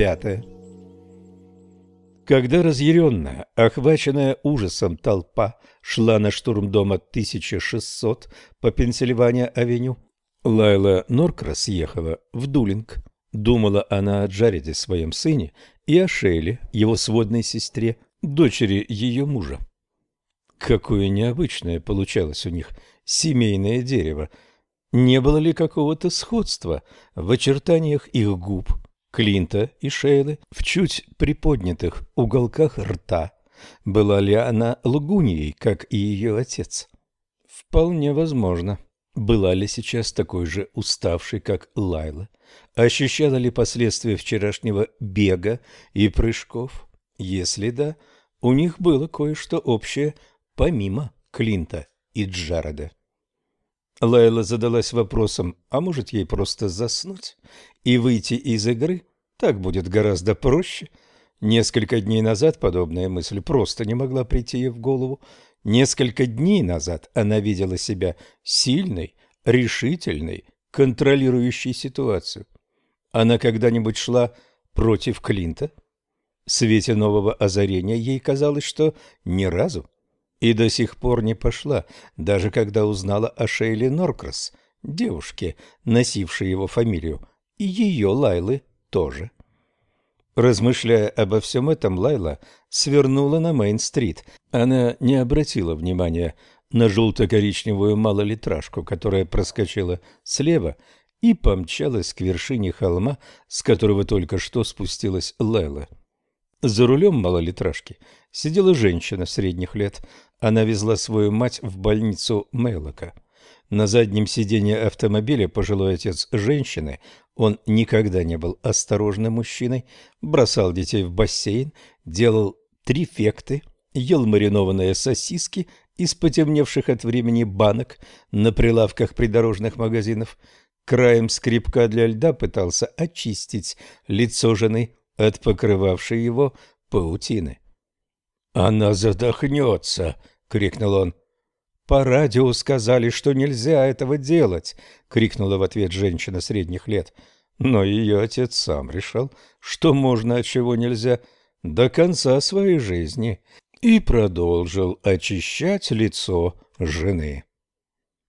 Пятое. Когда разъяренная, охваченная ужасом толпа шла на штурм дома 1600 по Пенсильвания-авеню, Лайла Норкрас ехала в Дулинг. Думала она о Джареде, своем сыне, и о Шейле, его сводной сестре, дочери ее мужа. Какое необычное получалось у них семейное дерево. Не было ли какого-то сходства в очертаниях их губ, Клинта и Шейлы, в чуть приподнятых уголках рта? Была ли она лгуньей, как и ее отец? Вполне возможно. Была ли сейчас такой же уставшей, как Лайла? Ощущала ли последствия вчерашнего бега и прыжков? Если да, у них было кое-что общее, помимо Клинта и Джареда. Лайла задалась вопросом, а может ей просто заснуть и выйти из игры? Так будет гораздо проще. Несколько дней назад подобная мысль просто не могла прийти ей в голову. Несколько дней назад она видела себя сильной, решительной, контролирующей ситуацию. Она когда-нибудь шла против Клинта? В свете нового озарения ей казалось, что ни разу. И до сих пор не пошла, даже когда узнала о Шейле Норкрас, девушке, носившей его фамилию, и ее Лайлы тоже. Размышляя обо всем этом, Лайла свернула на Мейн-стрит. Она не обратила внимания на желто-коричневую малолитражку, которая проскочила слева и помчалась к вершине холма, с которого только что спустилась Лайла. За рулем малолитражки сидела женщина средних лет. Она везла свою мать в больницу Мейлока. На заднем сиденье автомобиля пожилой отец женщины, он никогда не был осторожным мужчиной, бросал детей в бассейн, делал трифекты, ел маринованные сосиски из потемневших от времени банок на прилавках придорожных магазинов, краем скрипка для льда пытался очистить лицо жены от покрывавшей его паутины. «Она задохнется!» — крикнул он. «По радио сказали, что нельзя этого делать!» — крикнула в ответ женщина средних лет. Но ее отец сам решил, что можно, а чего нельзя, до конца своей жизни, и продолжил очищать лицо жены.